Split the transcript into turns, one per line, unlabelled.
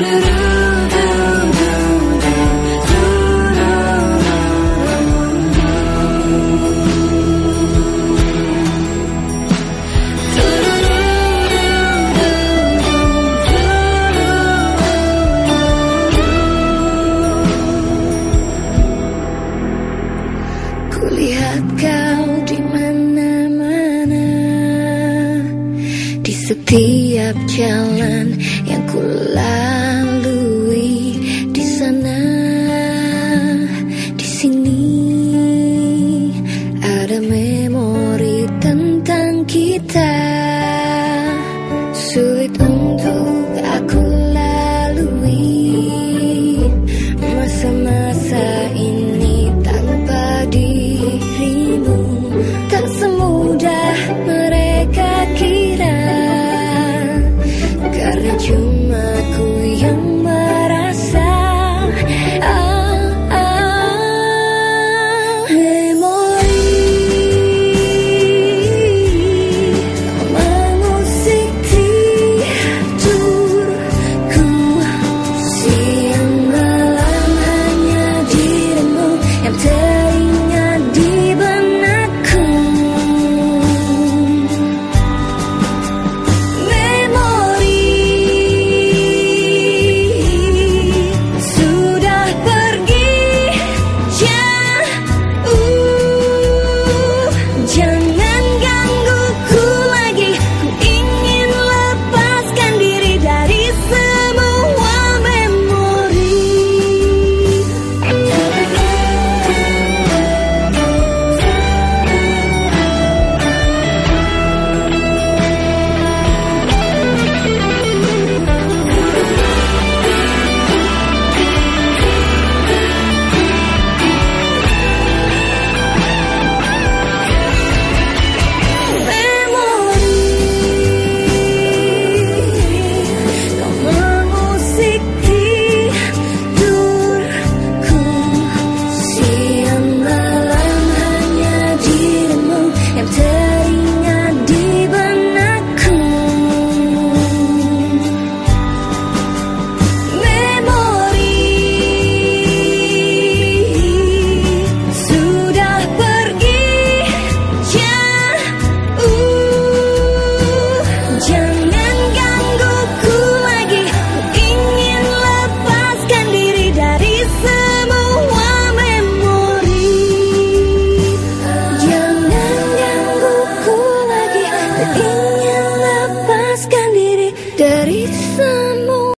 Kulihat kau di setiap jalan yang ku lalui